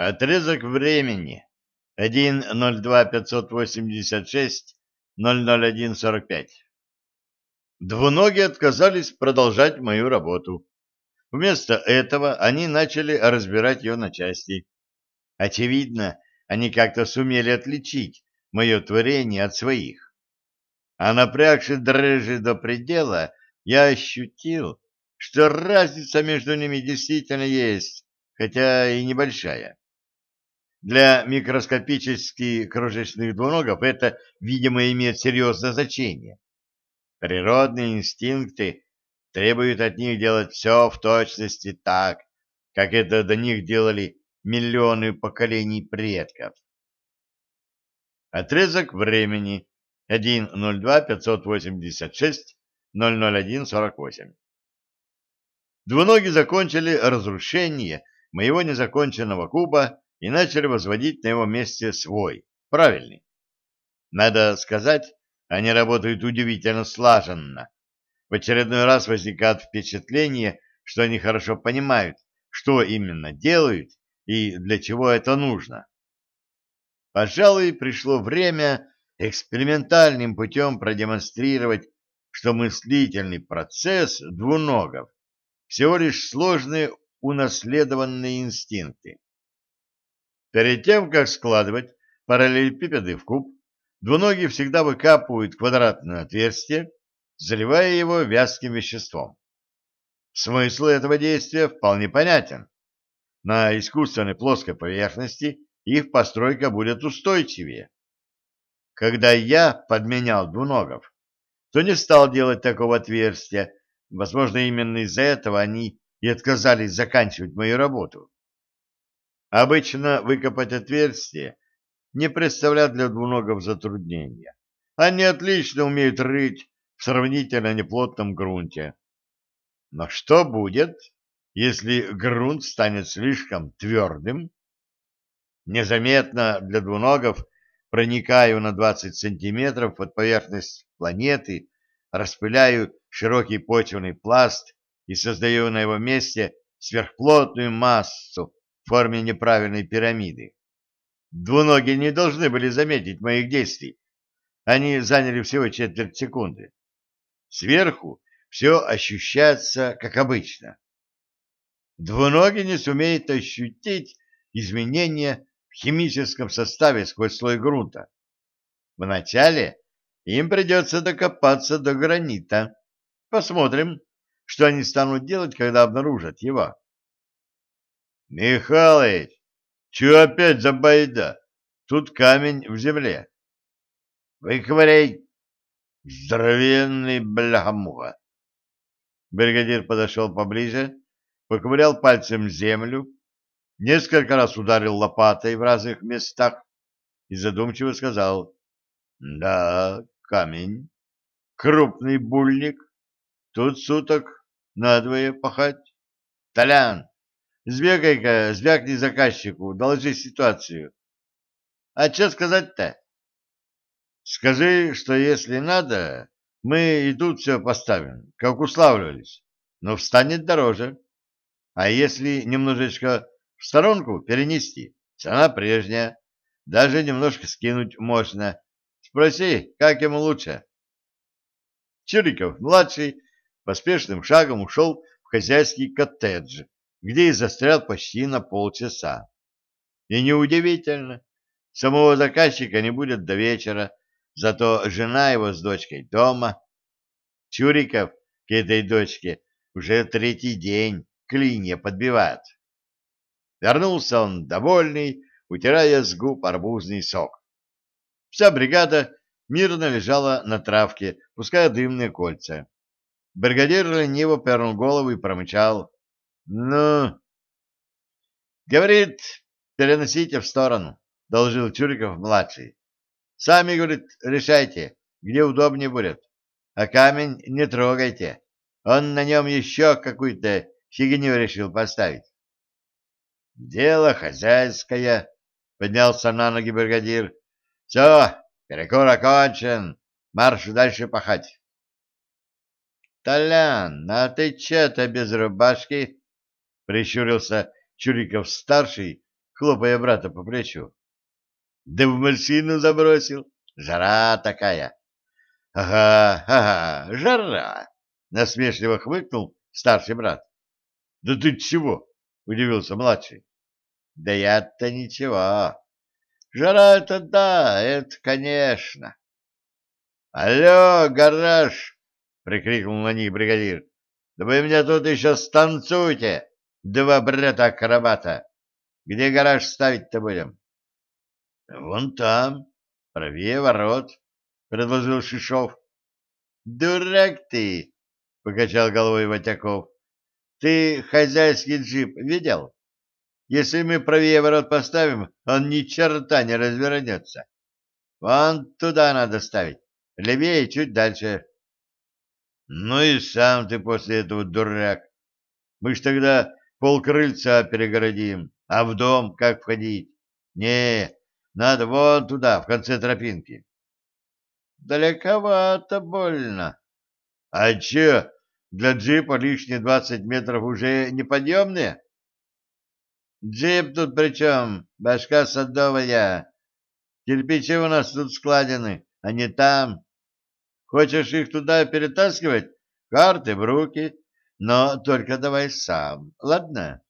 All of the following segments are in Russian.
Отрезок времени 1.02.586.001.45. Двуногие отказались продолжать мою работу. Вместо этого они начали разбирать ее на части. Очевидно, они как-то сумели отличить мое творение от своих. А напрягши дрожжи до предела, я ощутил, что разница между ними действительно есть, хотя и небольшая. Для микроскопически крошечных двуногов это, видимо, имеет серьезное значение. Природные инстинкты требуют от них делать все в точности так, как это до них делали миллионы поколений предков. Отрезок времени 1.02.586.001.48 Двуногие закончили разрушение моего незаконченного куба и начали возводить на его месте свой, правильный. Надо сказать, они работают удивительно слаженно. В очередной раз возникает впечатление, что они хорошо понимают, что именно делают и для чего это нужно. Пожалуй, пришло время экспериментальным путем продемонстрировать, что мыслительный процесс двуногов всего лишь сложные унаследованные инстинкты. Перед тем, как складывать параллелепипеды в куб, двуногие всегда выкапывают квадратное отверстие, заливая его вязким веществом. Смысл этого действия вполне понятен. На искусственной плоской поверхности их постройка будет устойчивее. Когда я подменял двуногов, то не стал делать такого отверстия, возможно, именно из-за этого они и отказались заканчивать мою работу. Обычно выкопать отверстие не представляет для двуногов затруднения. Они отлично умеют рыть в сравнительно неплотном грунте. Но что будет, если грунт станет слишком твердым? Незаметно для двуногов проникаю на 20 сантиметров под поверхность планеты, распыляю широкий почвенный пласт и создаю на его месте сверхплотную массу, в форме неправильной пирамиды. Двуногие не должны были заметить моих действий. Они заняли всего четверть секунды. Сверху все ощущается как обычно. Двуногие не сумеют ощутить изменения в химическом составе сквозь слой грунта. Вначале им придется докопаться до гранита. Посмотрим, что они станут делать, когда обнаружат его. — Михалыч, чё опять за байда? Тут камень в земле. — Выковыряй. Здоровенный бляхамуха. Бригадир подошел поближе, поковырял пальцем землю, несколько раз ударил лопатой в разных местах и задумчиво сказал, «Да, камень, крупный бульник, тут суток надвое пахать. Толян, Сбегай-ка, звякни заказчику, доложи ситуацию. А что сказать-то? Скажи, что если надо, мы и тут все поставим, как уславливались, но встанет дороже. А если немножечко в сторонку перенести, цена прежняя, даже немножко скинуть можно. Спроси, как ему лучше. Чуриков, младший, поспешным шагом ушел в хозяйский коттедж, где и застрял почти на полчаса. И неудивительно, самого заказчика не будет до вечера, зато жена его с дочкой дома. Чуриков к этой дочке уже третий день клинья подбивает. Вернулся он довольный, утирая с губ арбузный сок. Вся бригада мирно лежала на травке, пуская дымные кольца. Бригадир лениво пернул голову и промычал. Ну, говорит, переносите в сторону, доложил Чуриков-младший. Сами, говорит, решайте, где удобнее будет. А камень не трогайте. Он на нем еще какую-то фигню решил поставить. Дело хозяйское, поднялся на ноги бригадир. Все, перекур окончен, марш дальше пахать. Толян, а ты че-то без рубашки? Прищурился Чуриков-старший, хлопая брата по плечу. Да в машину забросил. Жара такая. Ага, ага, жара, насмешливо хмыкнул старший брат. Да ты чего? удивился младший. Да я-то ничего. Жара это да, это конечно. Алло, гараж! прикрикнул на них бригадир. Да вы меня тут еще станцуйте, два брата-акробата. Где гараж ставить-то будем? — Вон там, правее ворот, — предложил Шишов. — Дурак ты, — покачал головой Ватяков. — Ты хозяйский джип видел? Если мы правее ворот поставим, он ни черта не развернется. Вон туда надо ставить, левее чуть дальше. — Ну и сам ты после этого дурак. Мы ж тогда полкрыльца перегородим. А в дом как входить? Не, надо вон туда, в конце тропинки. Далековато больно. А че, для джипа лишние двадцать метров уже неподъемные? Джип тут при чем? Башка садовая. Кирпичи у нас тут складены, а не там. Хочешь их туда перетаскивать? Карты в руки, но только давай сам, ладно?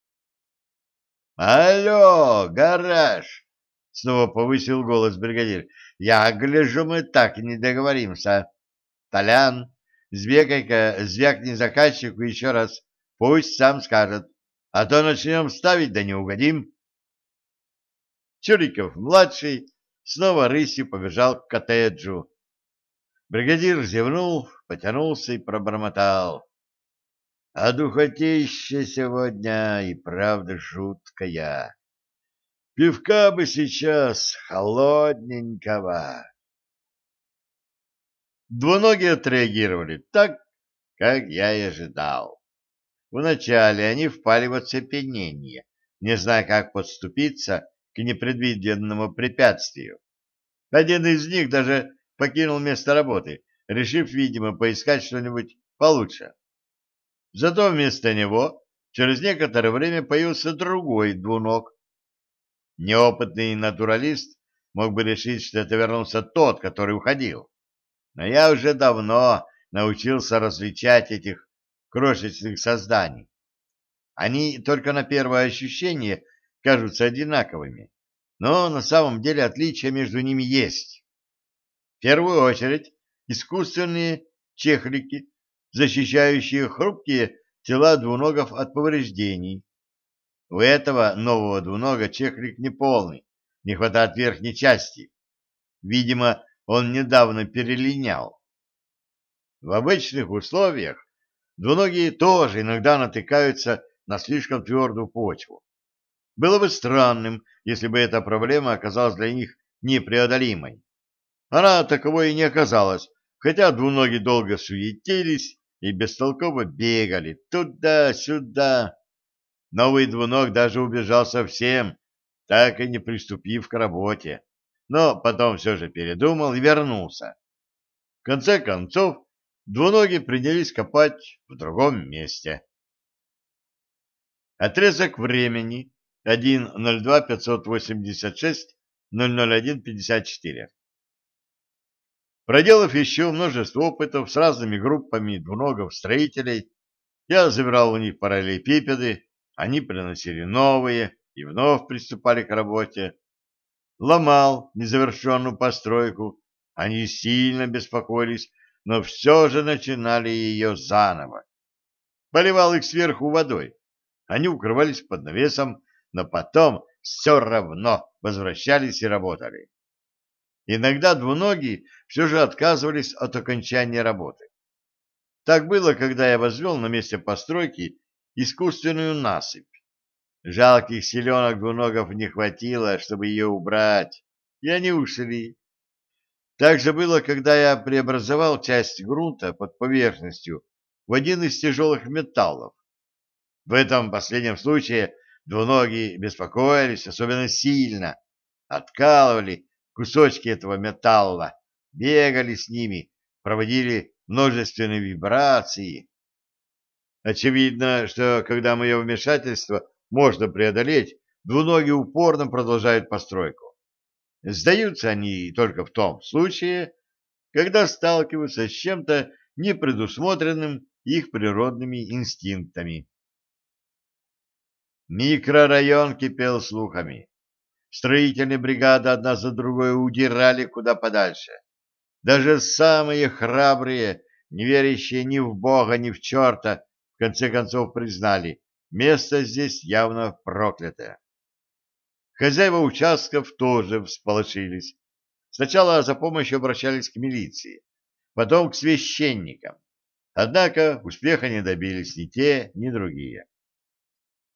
«Алло, гараж!» — снова повысил голос бригадир. «Я гляжу, мы так не договоримся. Толян, сбегай-ка, звякни заказчику еще раз, пусть сам скажет, а то начнем ставить, да не угодим». Чуриков-младший снова рысью побежал к коттеджу. Бригадир зевнул, потянулся и пробормотал. А духотища сегодня и правда жуткая. Пивка бы сейчас холодненького. Двуногие отреагировали так, как я и ожидал. Вначале они впали в оцепенение, не зная, как подступиться к непредвиденному препятствию. Один из них даже покинул место работы, решив, видимо, поискать что-нибудь получше. Зато вместо него через некоторое время появился другой двуног. Неопытный натуралист мог бы решить, что это вернулся тот, который уходил. Но я уже давно научился различать этих крошечных созданий. Они только на первое ощущение кажутся одинаковыми, но на самом деле отличия между ними есть. В первую очередь искусственные чехлики защищающие хрупкие тела двуногов от повреждений. У этого нового двунога чехлик неполный, не хватает верхней части. Видимо, он недавно перелинял. В обычных условиях двуногие тоже иногда натыкаются на слишком твердую почву. Было бы странным, если бы эта проблема оказалась для них непреодолимой. Она таковой и не оказалась, хотя двуногие долго суетились и бестолково бегали туда-сюда. Новый двуног даже убежал совсем, так и не приступив к работе, но потом все же передумал и вернулся. В конце концов, двуногие принялись копать в другом месте. Отрезок времени 1.02.586.001.54 Проделав еще множество опытов с разными группами двуногов-строителей, я забирал у них параллелепипеды, они приносили новые и вновь приступали к работе. Ломал незавершенную постройку, они сильно беспокоились, но все же начинали ее заново. Поливал их сверху водой, они укрывались под навесом, но потом все равно возвращались и работали. Иногда двуногие все же отказывались от окончания работы. Так было, когда я возвел на месте постройки искусственную насыпь. Жалких селенок двуногов не хватило, чтобы ее убрать, и они ушли. Так же было, когда я преобразовал часть грунта под поверхностью в один из тяжелых металлов. В этом последнем случае двуногие беспокоились особенно сильно, откалывали кусочки этого металла, бегали с ними, проводили множественные вибрации. Очевидно, что когда мое вмешательство можно преодолеть двуногие упорно продолжают постройку. Сдаются они только в том случае, когда сталкиваются с чем-то непредусмотренным их природными инстинктами. Микрорайон кипел слухами. Строительные бригады одна за другой удирали куда подальше. Даже самые храбрые, не верящие ни в Бога, ни в черта, в конце концов признали, место здесь явно проклятое. Хозяева участков тоже всполошились. Сначала за помощью обращались к милиции, потом к священникам. Однако успеха не добились ни те, ни другие.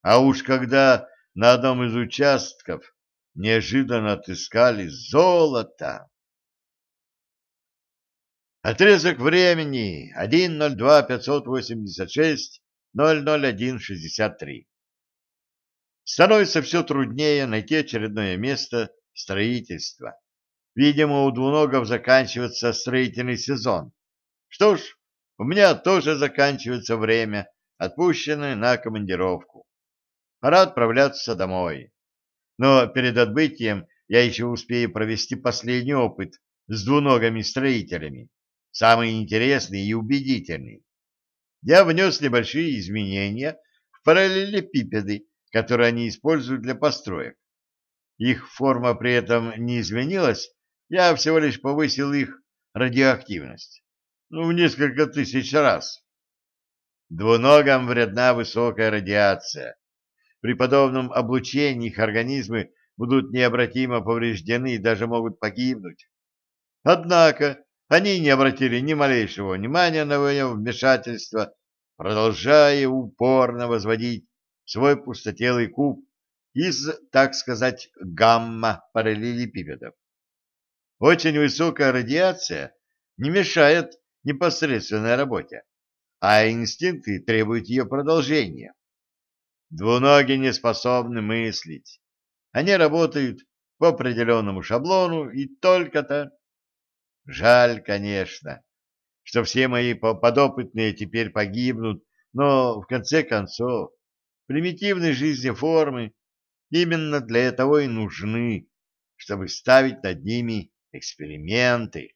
А уж когда на одном из участков неожиданно отыскали золото... Отрезок времени 1.02.586.001.63 становится все труднее найти очередное место строительства. Видимо, у двуногов заканчивается строительный сезон. Что ж, у меня тоже заканчивается время, отпущенное на командировку. Пора отправляться домой. Но перед отбытием я еще успею провести последний опыт с двуногими строителями, самый интересный и убедительный. Я внес небольшие изменения в параллелепипеды, которые они используют для построек. Их форма при этом не изменилась, я всего лишь повысил их радиоактивность. Ну, в несколько тысяч раз. Двуногам вредна высокая радиация. При подобном облучении их организмы будут необратимо повреждены и даже могут погибнуть. Однако они не обратили ни малейшего внимания на мое вмешательство, продолжая упорно возводить свой пустотелый куб из, так сказать, гамма-параллелепипедов. Очень высокая радиация не мешает непосредственной работе, а инстинкты требуют ее продолжения. Двуногие не способны мыслить. Они работают по определенному шаблону и только-то. Жаль, конечно, что все мои подопытные теперь погибнут, но, в конце концов, примитивной жизни формы именно для этого и нужны, чтобы ставить над ними эксперименты.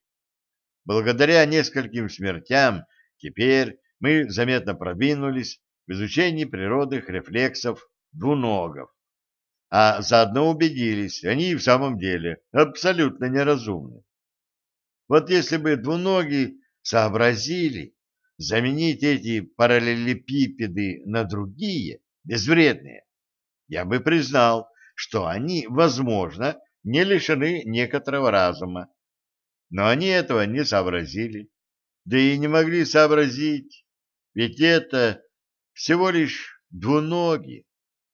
Благодаря нескольким смертям теперь мы заметно продвинулись в изучении природных рефлексов двуногов, а заодно убедились, они и в самом деле абсолютно неразумны. Вот если бы двуногие сообразили заменить эти параллелепипеды на другие, безвредные, я бы признал, что они, возможно, не лишены некоторого разума. Но они этого не сообразили, да и не могли сообразить, ведь это всего лишь двуногие.